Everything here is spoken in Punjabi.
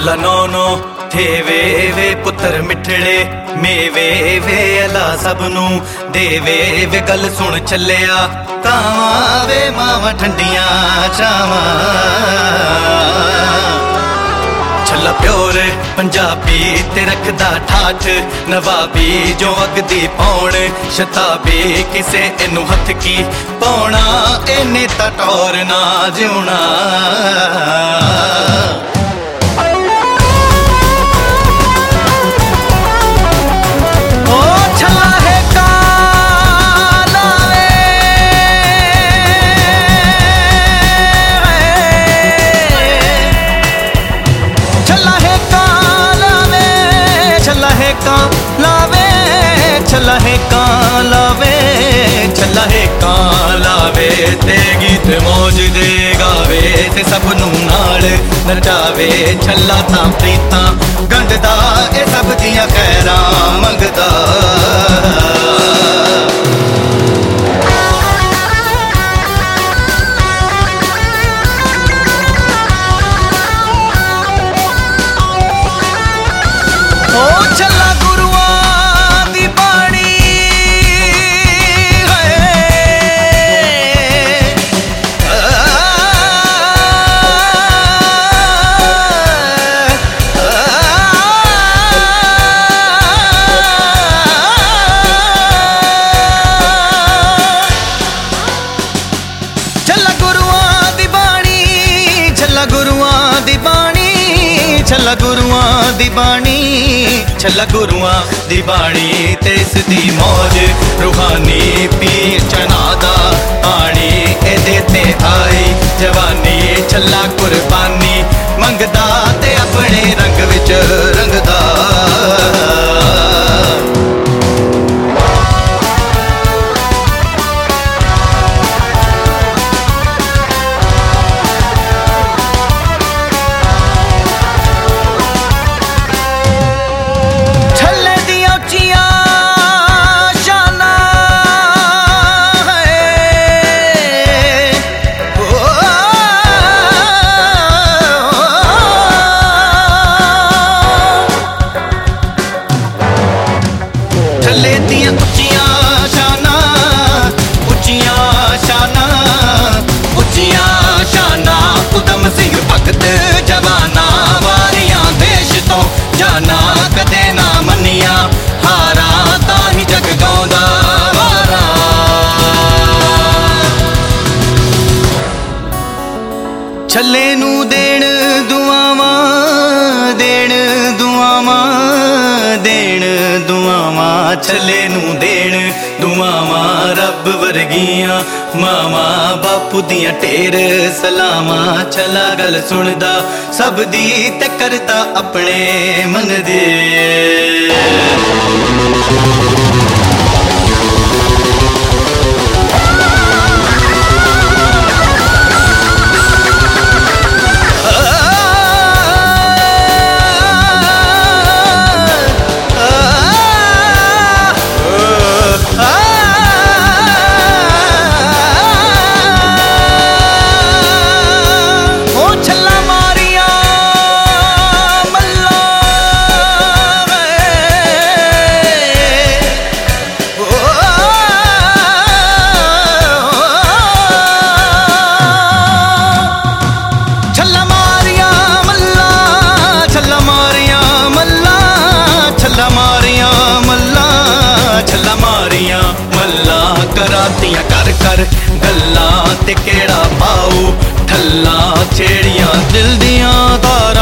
ਅੱਲਾ ਨੋ ਥੇਵੇ ਵੇ ਪੁੱਤਰ ਮਿੱਠੜੇ ਮੇਵੇ ਵੇ ਅਲਾ ਸਭ ਨੂੰ ਦੇਵੇ ਵੇ ਗੱਲ ਸੁਣ ਚੱਲਿਆ, ਕਾਵਾਂ ਵੇ ਮਾਵਾਂ ਠੰਡੀਆਂ ਚਾਵਾਂ। ਛੱਲਾ ਪਿਓਰ ਪੰਜਾਬੀ ਤੇ ਰੱਖਦਾ ਠਾਠ, ਨਵਾਬੀ ਜੋ ਅਗਦੀ ਪਾਉਣ ਸ਼ਤਾਬੀ ਕਿਸੇ ਇਹਨੂੰ ਹੱਥ ਕੀ ਪਾਉਣਾ, ਇਹਨੇ ਤਾਂ ਟੋਰ ਨਾ ਜਿਉਣਾ। ਛੱਲਾ ਹੈ ਕਾਲਾ ਵੇ ਛੱਲਾ ਹੈ ਕਾਲਾ ਵੇ ਤੇ ਗੀਤ ਮੌਜ ਦੇ ਗਾਵੇ, ਤੇ ਸਭ ਨੂੰ ਨਾਲ ਨਰਚਾਵੇ, ਛੱਲਾ ਤਾਂ ਪ੍ਰੀਤਾਂ ਗੰਢਦਾ, ਇਹ ਸਭ ਦੀਆਂ ਖੈਰਾਂ ਮੰਗਦਾ। ਗੁਰੂਆਂ ਦੀ ਬਾਣੀ, ਛੱਲਾ ਗੁਰੂਆਂ ਦੀ ਬਾਣੀ ਤੇ ਇਸ ਦੀ ਮੌਜ ਰੂਹਾਨੀ ਪੀਰ ਚਨਾ ਦਾ ਆਣੀ ਇਹਦੇ ਤੇ ਆਈ ਜਵਾਨੀ, ਛੱਲਾ ਕੁਰਬਾਨੀ, ਮੰਗਦਾ ਤੇ ਆਪਣੇ ਰੰਗ ਵਿੱਚ। ਕਦੇ ਨਾ ਮੰਨੀਆਂ। ਹਾਰਾ ਤਾਂ ਹੀ ਜਗ ਗਾਉਂਦਾ ਹਾਰਾ ਛੱਲੇ ਨੂੰ ਦੇਣ, ਦੁਆਵਾਂ ਦੇਣ, ਦੁਆਵਾਂ ਦੇਣ, ਦੁਆਵਾਂ ਛਲੇ ਨੂੰ ਦੇਣ। ਦੁਆਵਾਂ ਰੱਬ ਵਰਗੀਆਂ, ਮਾਵਾਂ ਬਾਪੂ ਦੀਆਂ ਢੇਰ। ਸਲਾਮਾਂ ਛਲਾ ਗੱਲ ਸੁਣਦਾ, ਸਭ ਦੀ ਤੇ ਕਰਦਾ ਆਪਣੇ ਮਨ ਦੇ। ਛੱਲਾ ਮੱਲਾ ਕਰਾਤੀਆਂ ਕਰ ਕਰ ਗੱਲਾਂ ਤੇ ਕਿਹੜਾ ਪਾਉ ਠੱਲਾ ਛੇੜੀਆਂ ਦਿਲ ਦੀਆਂ ਤਾਰਾਂ